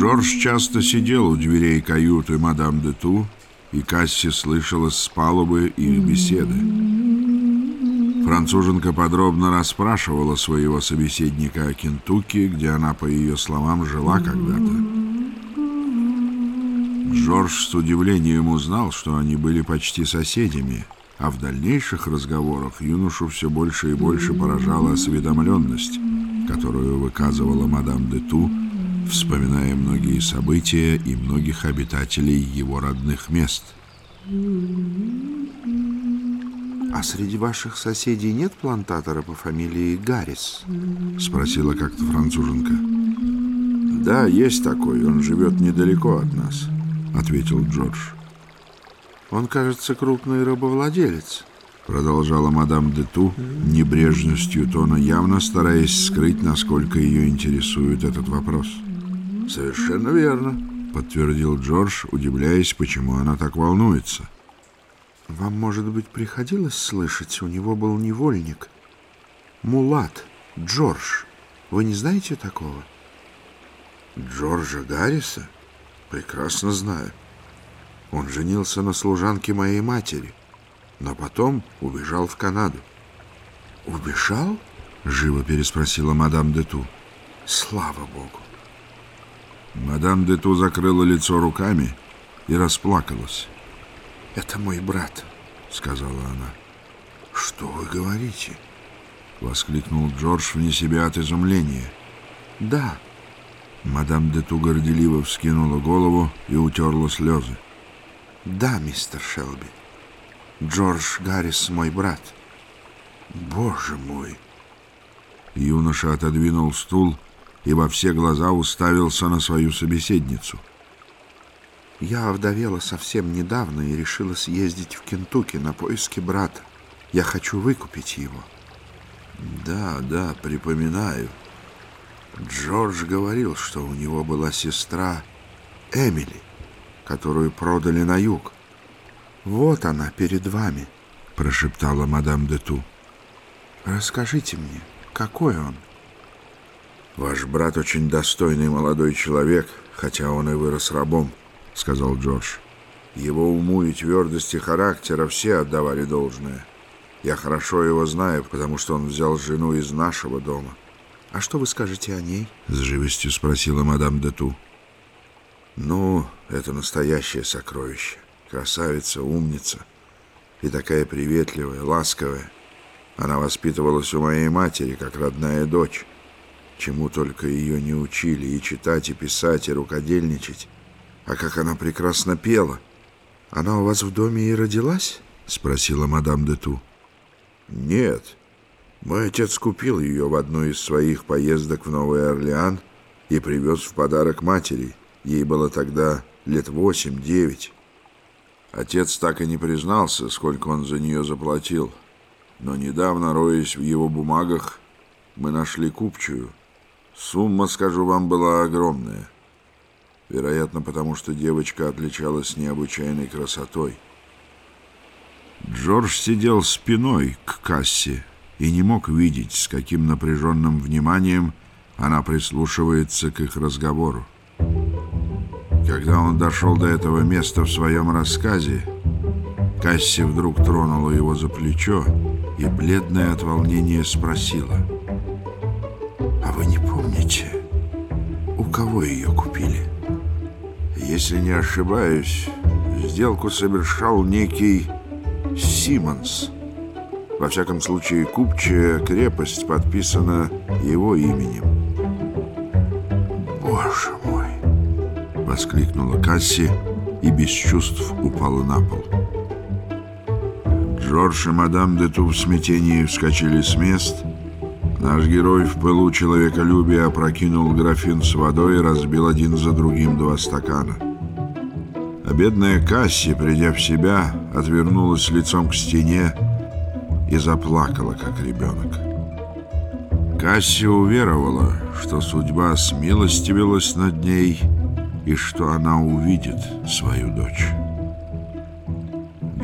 Джордж часто сидел у дверей каюты мадам де Ту, и Касси слышала с палубы их беседы. Француженка подробно расспрашивала своего собеседника о Кентукки, где она, по ее словам, жила когда-то. Джордж с удивлением узнал, что они были почти соседями, а в дальнейших разговорах юношу все больше и больше поражала осведомленность, которую выказывала мадам де Ту, вспоминая многие события и многих обитателей его родных мест. «А среди ваших соседей нет плантатора по фамилии Гаррис?» — спросила как-то француженка. «Да, есть такой. Он живет недалеко от нас», — ответил Джордж. «Он, кажется, крупный рабовладелец», — продолжала мадам де Ту, небрежностью тона, явно стараясь скрыть, насколько ее интересует этот вопрос. «Совершенно верно», — подтвердил Джордж, удивляясь, почему она так волнуется. «Вам, может быть, приходилось слышать, у него был невольник. Мулат, Джордж. Вы не знаете такого?» «Джорджа Гарриса? Прекрасно знаю. Он женился на служанке моей матери, но потом убежал в Канаду». «Убежал?» — живо переспросила мадам де Ту. «Слава Богу!» Мадам де Ту закрыла лицо руками и расплакалась. «Это мой брат», — сказала она. «Что вы говорите?» — воскликнул Джордж вне себя от изумления. «Да». Мадам де Ту горделиво вскинула голову и утерла слезы. «Да, мистер Шелби. Джордж Гаррис мой брат». «Боже мой!» Юноша отодвинул стул и во все глаза уставился на свою собеседницу. «Я овдовела совсем недавно и решила съездить в Кентукки на поиски брата. Я хочу выкупить его». «Да, да, припоминаю. Джордж говорил, что у него была сестра Эмили, которую продали на юг. «Вот она перед вами», — прошептала мадам де Ту. «Расскажите мне, какой он?» «Ваш брат очень достойный молодой человек, хотя он и вырос рабом», — сказал Джордж. «Его уму и твердости характера все отдавали должное. Я хорошо его знаю, потому что он взял жену из нашего дома». «А что вы скажете о ней?» — с живостью спросила мадам де Ту. «Ну, это настоящее сокровище. Красавица, умница. И такая приветливая, ласковая. Она воспитывалась у моей матери, как родная дочь. Чему только ее не учили, и читать, и писать, и рукодельничать. А как она прекрасно пела. Она у вас в доме и родилась? Спросила мадам де Ту. Нет. Мой отец купил ее в одну из своих поездок в Новый Орлеан и привез в подарок матери. Ей было тогда лет восемь-девять. Отец так и не признался, сколько он за нее заплатил. Но недавно, роясь в его бумагах, мы нашли купчую. Сумма, скажу вам, была огромная. Вероятно, потому что девочка отличалась необычайной красотой. Джордж сидел спиной к кассе и не мог видеть, с каким напряженным вниманием она прислушивается к их разговору. Когда он дошел до этого места в своем рассказе, Касси вдруг тронула его за плечо и, бледная от волнения, спросила. «А вы не помните, у кого ее купили?» Если не ошибаюсь, сделку совершал некий Симмонс. Во всяком случае, купчая крепость подписана его именем. «Боже мой!» — воскликнула Касси и без чувств упала на пол. Джордж и мадам де Ту в смятении вскочили с мест. Наш герой в пылу человеколюбия опрокинул графин с водой и разбил один за другим два стакана. А бедная Касси, придя в себя, отвернулась лицом к стене и заплакала, как ребенок. Касси уверовала, что судьба смилостивилась над ней и что она увидит свою дочь.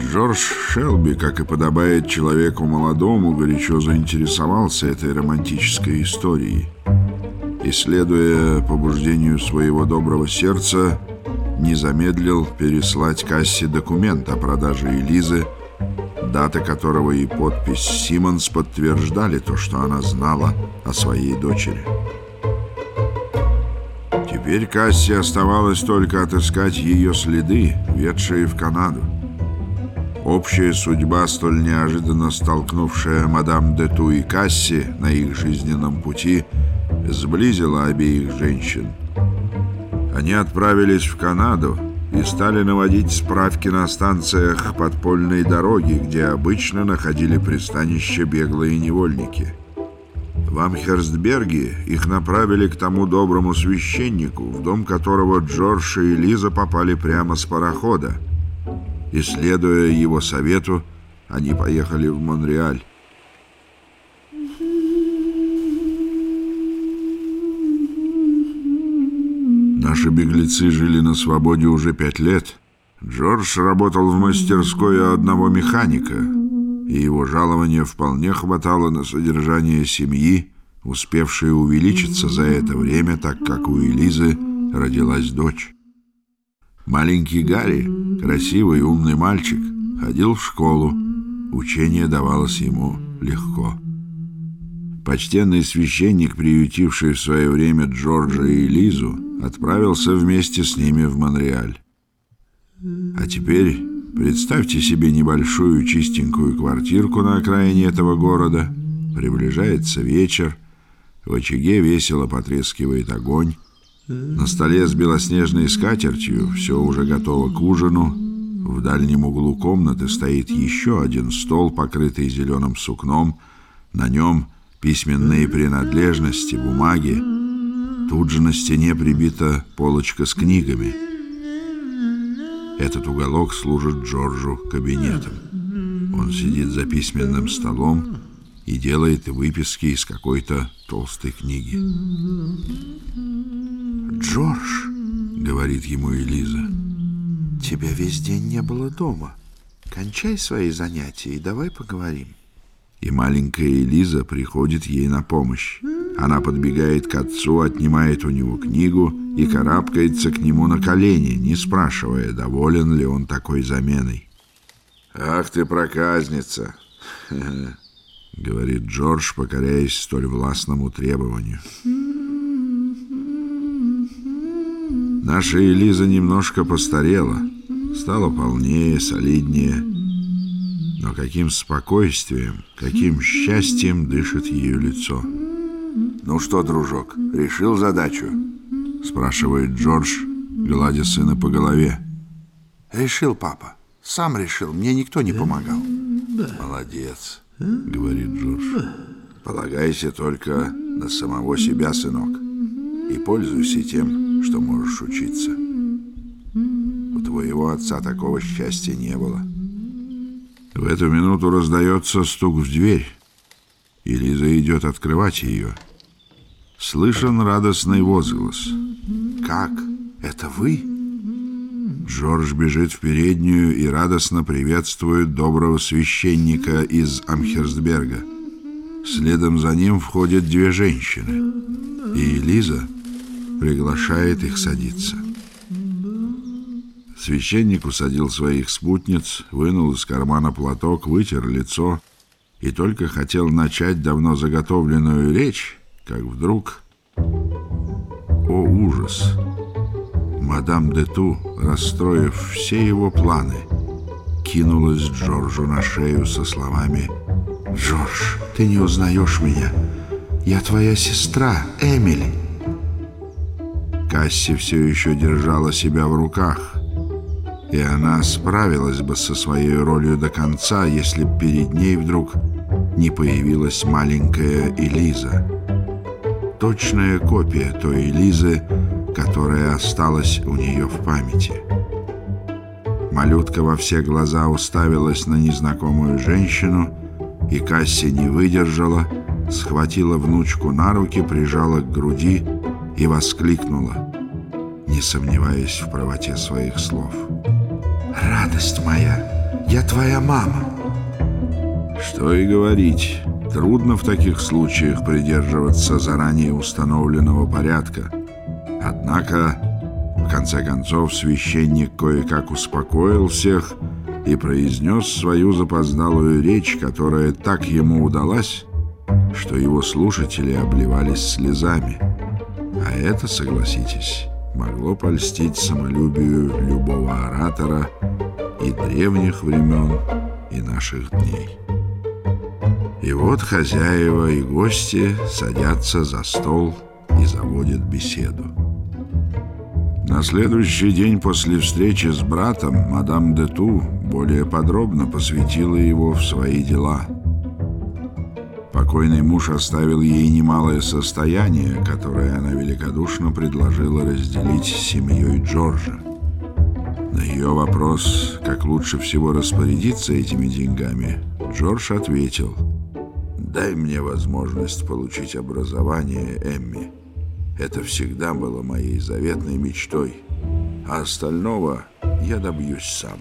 Джордж Шелби, как и подобает человеку молодому, горячо заинтересовался этой романтической историей и, следуя побуждению своего доброго сердца, не замедлил переслать кассе документ о продаже Элизы, дата которого и подпись Симмонс подтверждали то, что она знала о своей дочери. Теперь Кассе оставалось только отыскать ее следы, ведшие в Канаду. Общая судьба, столь неожиданно столкнувшая мадам Дету и Касси на их жизненном пути, сблизила обеих женщин. Они отправились в Канаду и стали наводить справки на станциях подпольной дороги, где обычно находили пристанище беглые невольники – в Амхерстберге их направили к тому доброму священнику, в дом которого Джордж и Лиза попали прямо с парохода. И, следуя его совету, они поехали в Монреаль. Наши беглецы жили на свободе уже пять лет. Джордж работал в мастерской одного механика — и его жалования вполне хватало на содержание семьи, успевшей увеличиться за это время, так как у Элизы родилась дочь. Маленький Гарри, красивый и умный мальчик, ходил в школу. Учение давалось ему легко. Почтенный священник, приютивший в свое время Джорджа и Элизу, отправился вместе с ними в Монреаль. А теперь Представьте себе небольшую чистенькую квартирку на окраине этого города. Приближается вечер. В очаге весело потрескивает огонь. На столе с белоснежной скатертью все уже готово к ужину. В дальнем углу комнаты стоит еще один стол, покрытый зеленым сукном. На нем письменные принадлежности, бумаги. Тут же на стене прибита полочка с книгами — этот уголок служит Джорджу кабинетом. Он сидит за письменным столом и делает выписки из какой-то толстой книги. «Джордж», — говорит ему Элиза, — «тебя весь день не было дома. Кончай свои занятия и давай поговорим». И маленькая Элиза приходит ей на помощь. Она подбегает к отцу, отнимает у него книгу и карабкается к нему на колени, не спрашивая, доволен ли он такой заменой. «Ах ты проказница!» — говорит Джордж, покоряясь столь властному требованию. Наша Элиза немножко постарела, стала полнее, солиднее, но каким спокойствием, каким счастьем дышит ее лицо. «Ну что, дружок, решил задачу?» — спрашивает Джордж, гладя сына по голове. «Решил, папа. Сам решил. Мне никто не помогал». «Молодец», — говорит Джордж. «Полагайся только на самого себя, сынок, и пользуйся тем, что можешь учиться. У твоего отца такого счастья не было». В эту минуту раздается стук в дверь, и Лиза идет открывать ее — Слышен радостный возглас. «Как? Это вы?» Джордж бежит в переднюю и радостно приветствует доброго священника из Амхерстберга. Следом за ним входят две женщины, и Элиза приглашает их садиться. Священник усадил своих спутниц, вынул из кармана платок, вытер лицо и только хотел начать давно заготовленную речь, как вдруг... О, ужас! Мадам де Ту, расстроив все его планы, кинулась Джорджу на шею со словами «Джордж, ты не узнаешь меня. Я твоя сестра, Эмили». Касси все еще держала себя в руках, и она справилась бы со своей ролью до конца, если б перед ней вдруг не появилась маленькая Элиза точная копия той Лизы, которая осталась у нее в памяти. Малютка во все глаза уставилась на незнакомую женщину, и Касси не выдержала, схватила внучку на руки, прижала к груди и воскликнула, не сомневаясь в правоте своих слов. «Радость моя, я твоя мама!» Что и говорить, Трудно в таких случаях придерживаться заранее установленного порядка. Однако, в конце концов, священник кое-как успокоил всех и произнес свою запоздалую речь, которая так ему удалась, что его слушатели обливались слезами. А это, согласитесь, могло польстить самолюбию любого оратора и древних времен, и наших дней. И вот хозяева и гости садятся за стол и заводят беседу. На следующий день после встречи с братом мадам де Ту более подробно посвятила его в свои дела. Покойный муж оставил ей немалое состояние, которое она великодушно предложила разделить с семьей Джорджа. На ее вопрос, как лучше всего распорядиться этими деньгами, Джордж ответил – Дай мне возможность получить образование, Эмми. Это всегда было моей заветной мечтой, а остального я добьюсь сам.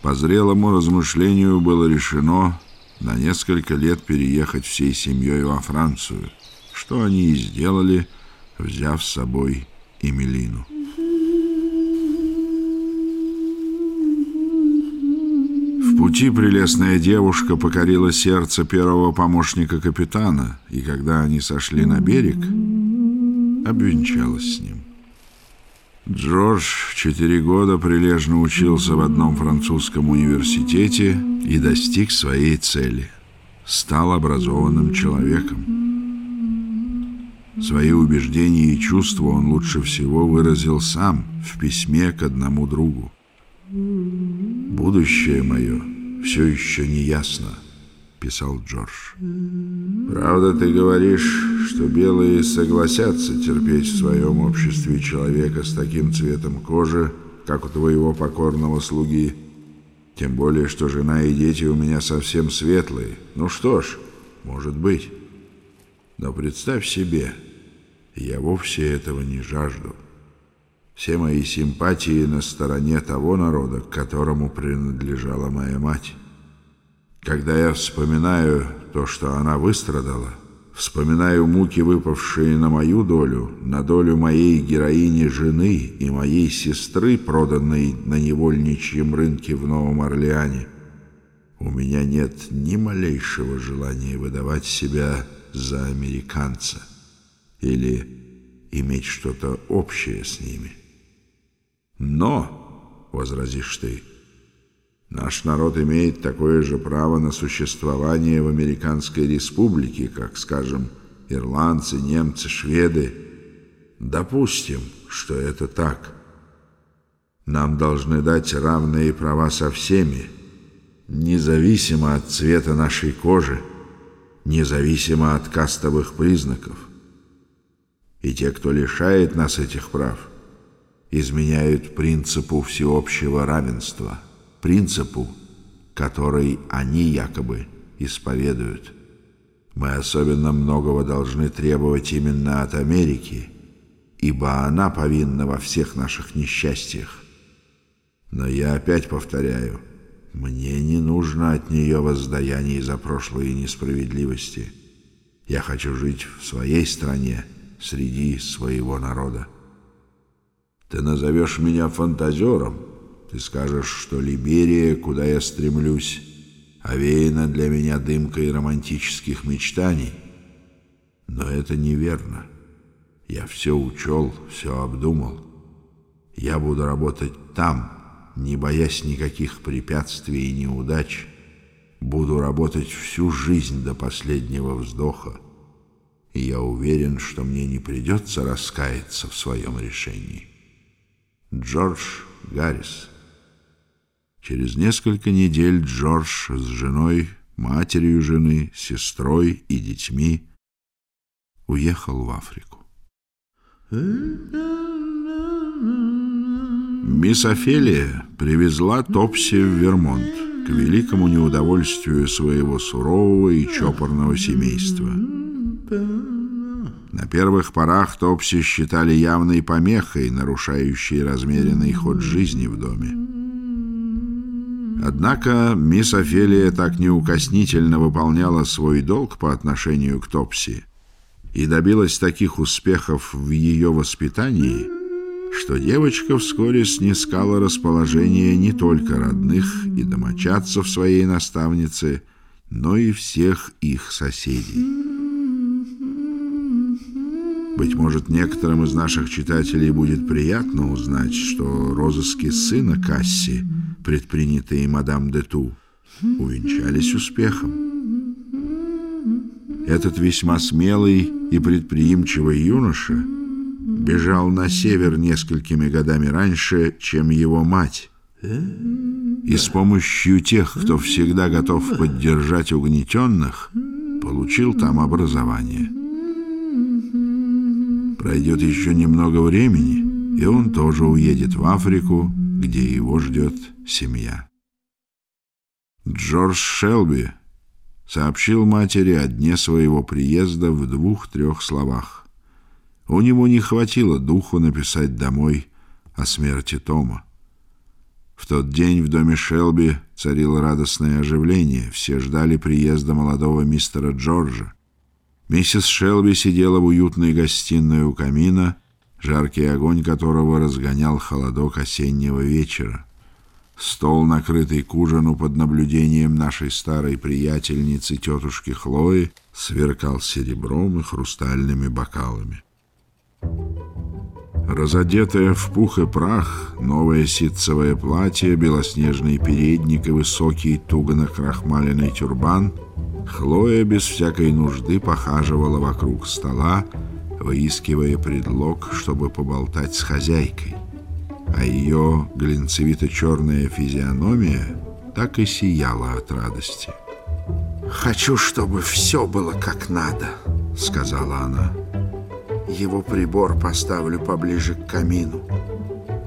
По зрелому размышлению было решено на несколько лет переехать всей семьей во Францию, что они и сделали, взяв с собой Эмилину. В пути прелестная девушка покорила сердце первого помощника капитана, и когда они сошли на берег, обвенчалась с ним. Джордж четыре года прилежно учился в одном французском университете и достиг своей цели. Стал образованным человеком. Свои убеждения и чувства он лучше всего выразил сам в письме к одному другу. «Будущее мое все еще не ясно», — писал Джордж. «Правда, ты говоришь, что белые согласятся терпеть в своем обществе человека с таким цветом кожи, как у твоего покорного слуги. Тем более, что жена и дети у меня совсем светлые. Ну что ж, может быть. Но представь себе, я вовсе этого не жажду». Все мои симпатии на стороне того народа, к которому принадлежала моя мать. Когда я вспоминаю то, что она выстрадала, вспоминаю муки, выпавшие на мою долю, на долю моей героини жены и моей сестры, проданной на невольничьем рынке в Новом Орлеане, у меня нет ни малейшего желания выдавать себя за американца или иметь что-то общее с ними. Но, — возразишь ты, — наш народ имеет такое же право на существование в Американской республике, как, скажем, ирландцы, немцы, шведы. Допустим, что это так. Нам должны дать равные права со всеми, независимо от цвета нашей кожи, независимо от кастовых признаков. И те, кто лишает нас этих прав — изменяют принципу всеобщего равенства, принципу, который они якобы исповедуют. Мы особенно многого должны требовать именно от Америки, ибо она повинна во всех наших несчастьях. Но я опять повторяю, мне не нужно от нее воздаяние за прошлые несправедливости. Я хочу жить в своей стране, среди своего народа. Ты назовешь меня фантазером. Ты скажешь, что Либерия, куда я стремлюсь, овеяна для меня дымкой романтических мечтаний. Но это неверно. Я все учел, все обдумал. Я буду работать там, не боясь никаких препятствий и неудач. Буду работать всю жизнь до последнего вздоха. И я уверен, что мне не придется раскаяться в своем решении. Джордж Гаррис. Через несколько недель Джордж с женой, матерью жены, сестрой и детьми уехал в Африку. Мисс Офелия привезла Топси в Вермонт к великому неудовольствию своего сурового и чопорного семейства. На первых порах Топси считали явной помехой, нарушающей размеренный ход жизни в доме. Однако мисс Офелия так неукоснительно выполняла свой долг по отношению к Топси и добилась таких успехов в ее воспитании, что девочка вскоре снискала расположение не только родных и домочадцев своей наставницы, но и всех их соседей. Быть может, некоторым из наших читателей будет приятно узнать, что розыски сына Касси, предпринятые мадам де Ту, увенчались успехом. Этот весьма смелый и предприимчивый юноша бежал на север несколькими годами раньше, чем его мать, и с помощью тех, кто всегда готов поддержать угнетенных, получил там образование. Пройдет еще немного времени, и он тоже уедет в Африку, где его ждет семья. Джордж Шелби сообщил матери о дне своего приезда в двух-трех словах. У него не хватило духу написать домой о смерти Тома. В тот день в доме Шелби царило радостное оживление. Все ждали приезда молодого мистера Джорджа. Миссис Шелби сидела в уютной гостиной у камина, жаркий огонь которого разгонял холодок осеннего вечера. Стол, накрытый к ужину под наблюдением нашей старой приятельницы тетушки Хлои, сверкал серебром и хрустальными бокалами. Разодетая в пух и прах, новое ситцевое платье, белоснежный передник и высокий туго накрахмаленный тюрбан — Хлоя без всякой нужды похаживала вокруг стола, выискивая предлог, чтобы поболтать с хозяйкой. А ее глинцевито-черная физиономия так и сияла от радости. «Хочу, чтобы все было как надо», — сказала она. «Его прибор поставлю поближе к камину.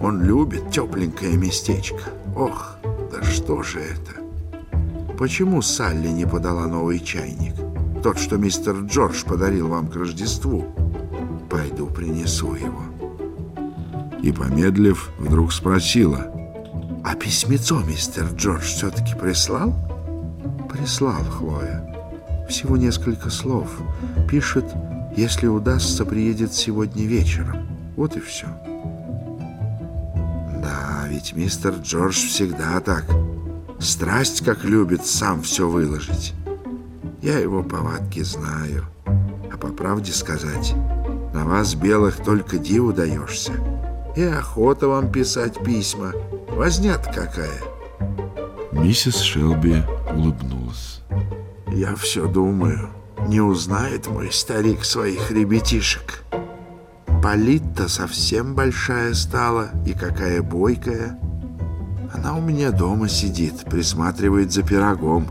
Он любит тепленькое местечко. Ох, да что же это!» Почему Салли не подала новый чайник? Тот, что мистер Джордж подарил вам к Рождеству. Пойду принесу его. И, помедлив, вдруг спросила. А письмецо мистер Джордж все-таки прислал? Прислал, Хлоя. Всего несколько слов. Пишет, если удастся, приедет сегодня вечером. Вот и все. Да, ведь мистер Джордж всегда так Страсть, как любит сам все выложить. Я его повадки знаю. А по правде сказать, на вас, белых, только диву даешься. И охота вам писать письма. Вознят какая. Миссис Шелби улыбнулась. Я все думаю, не узнает мой старик своих ребятишек. Полит-то совсем большая стала и какая бойкая. Она у меня дома сидит, присматривает за пирогом.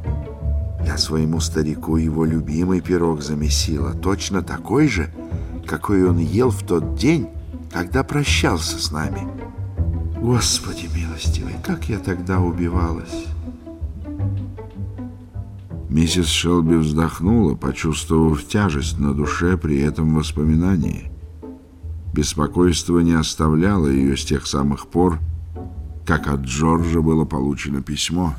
Я своему старику его любимый пирог замесила, точно такой же, какой он ел в тот день, когда прощался с нами. Господи милостивый, как я тогда убивалась!» Миссис Шелби вздохнула, почувствовав тяжесть на душе при этом воспоминании. Беспокойство не оставляло ее с тех самых пор, как от Джорджа было получено письмо.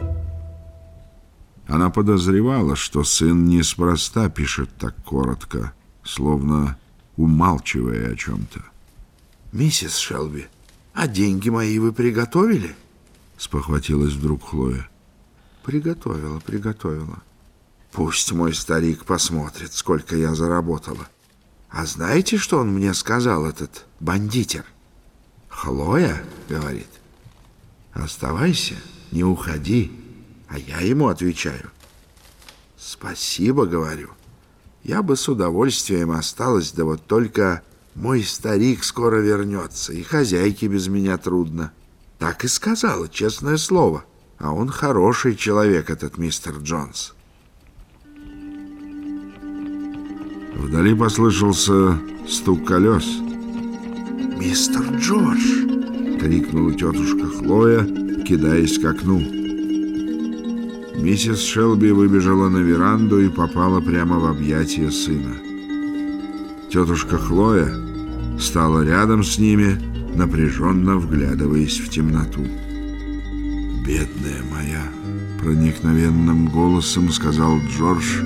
Она подозревала, что сын неспроста пишет так коротко, словно умалчивая о чем-то. «Миссис Шелби, а деньги мои вы приготовили?» — спохватилась вдруг Хлоя. «Приготовила, приготовила. Пусть мой старик посмотрит, сколько я заработала. А знаете, что он мне сказал, этот бандитер?» «Хлоя, — говорит, Оставайся, не уходи. А я ему отвечаю. Спасибо, говорю. Я бы с удовольствием осталась, да вот только мой старик скоро вернется, и хозяйке без меня трудно. Так и сказала, честное слово. А он хороший человек, этот мистер Джонс. Вдали послышался стук колес. «Мистер Джордж!» — крикнула тетушка Хлоя, кидаясь к окну. Миссис Шелби выбежала на веранду и попала прямо в объятия сына. Тетушка Хлоя стала рядом с ними, напряженно вглядываясь в темноту. «Бедная моя!» — проникновенным голосом сказал Джордж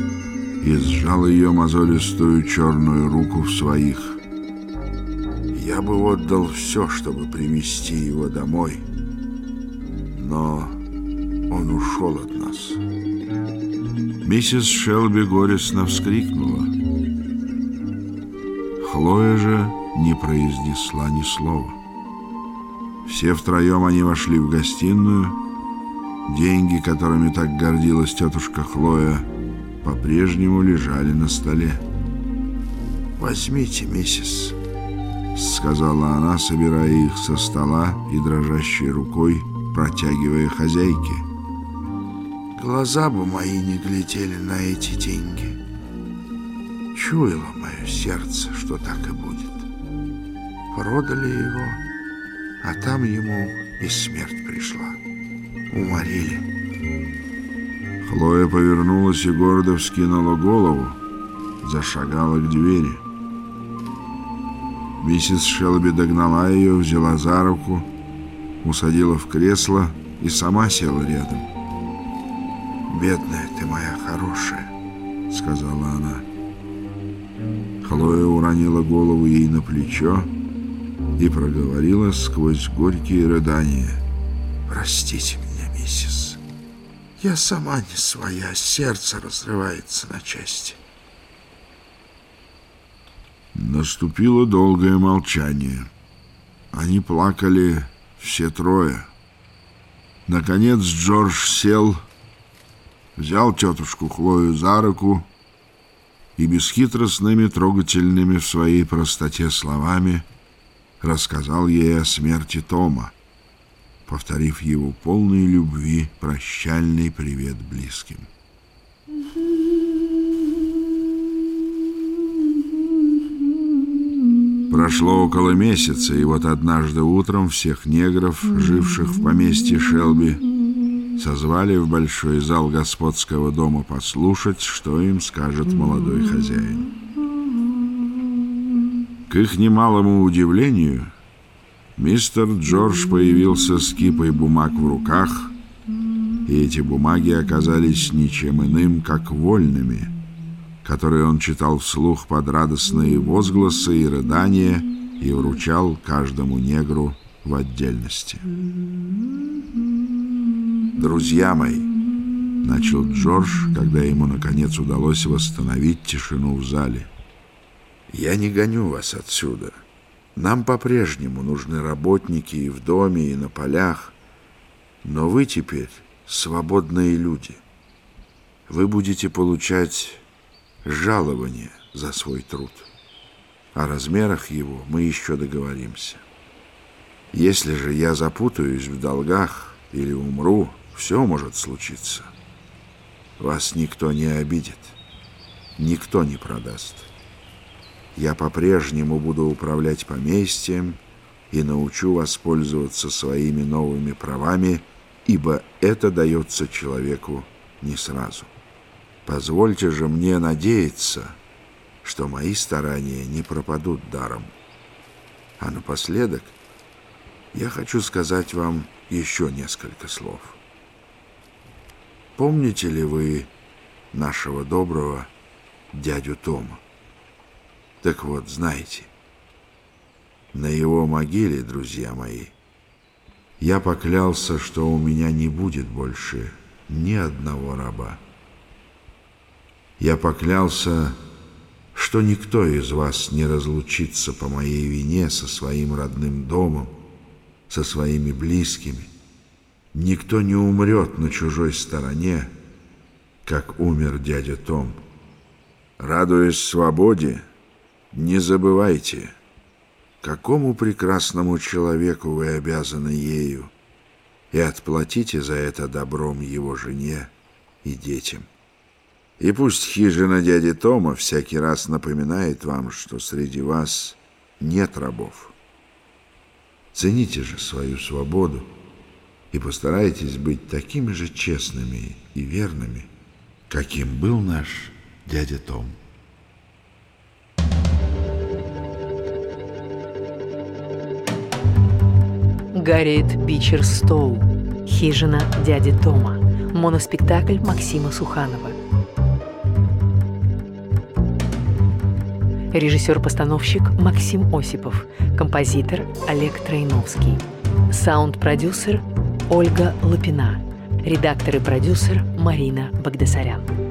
и сжал ее мозолистую черную руку в своих. «Я бы отдал все, чтобы привести его домой, но он ушел от нас». Миссис Шелби горестно вскрикнула. Хлоя же не произнесла ни слова. Все втроем они вошли в гостиную. Деньги, которыми так гордилась тетушка Хлоя, по-прежнему лежали на столе. «Возьмите, миссис», — сказала она, собирая их со стола и дрожащей рукой протягивая хозяйке. «Глаза бы мои не глядели на эти деньги. Чуяло мое сердце, что так и будет. Продали его, а там ему и смерть пришла. Уморили». Хлоя повернулась и гордо вскинула голову, зашагала к двери. Миссис Шелби догнала ее, взяла за руку, усадила в кресло и сама села рядом. «Бедная ты моя хорошая», — сказала она. Хлоя уронила голову ей на плечо и проговорила сквозь горькие рыдания. «Простите меня, миссис. Я сама не своя, сердце разрывается на части». Наступило долгое молчание. Они плакали все трое. Наконец Джордж сел, взял тетушку Хлою за руку и бесхитростными, трогательными в своей простоте словами рассказал ей о смерти Тома, повторив его полной любви прощальный привет близким. Прошло около месяца, и вот однажды утром всех негров, живших в поместье Шелби, созвали в большой зал господского дома послушать, что им скажет молодой хозяин. К их немалому удивлению, мистер Джордж появился с кипой бумаг в руках, и эти бумаги оказались ничем иным, как вольными – которые он читал вслух под радостные возгласы и рыдания и вручал каждому негру в отдельности. «Друзья мои», — начал Джордж, когда ему, наконец, удалось восстановить тишину в зале, «я не гоню вас отсюда. Нам по-прежнему нужны работники и в доме, и на полях, но вы теперь свободные люди. Вы будете получать жалование за свой труд. О размерах его мы еще договоримся. Если же я запутаюсь в долгах или умру, все может случиться. Вас никто не обидит, никто не продаст. Я по-прежнему буду управлять поместьем и научу вас пользоваться своими новыми правами, ибо это дается человеку не сразу. Позвольте же мне надеяться, что мои старания не пропадут даром. А напоследок я хочу сказать вам еще несколько слов. Помните ли вы нашего доброго дядю Тома? Так вот, знаете, на его могиле, друзья мои, я поклялся, что у меня не будет больше ни одного раба. Я поклялся, что никто из вас не разлучится по моей вине со своим родным домом, со своими близкими. Никто не умрет на чужой стороне, как умер дядя Том. Радуясь свободе, не забывайте, какому прекрасному человеку вы обязаны ею, и отплатите за это добром его жене и детям. И пусть хижина дяди Тома всякий раз напоминает вам, что среди вас нет рабов. Цените же свою свободу и постарайтесь быть такими же честными и верными, каким был наш дядя Том. Гарриет Бичерстоу. Хижина дяди Тома. Моноспектакль Максима Суханова. Режиссер-постановщик Максим Осипов. Композитор Олег Тройновский. Саунд-продюсер Ольга Лапина. Редактор и продюсер Марина Багдасарян.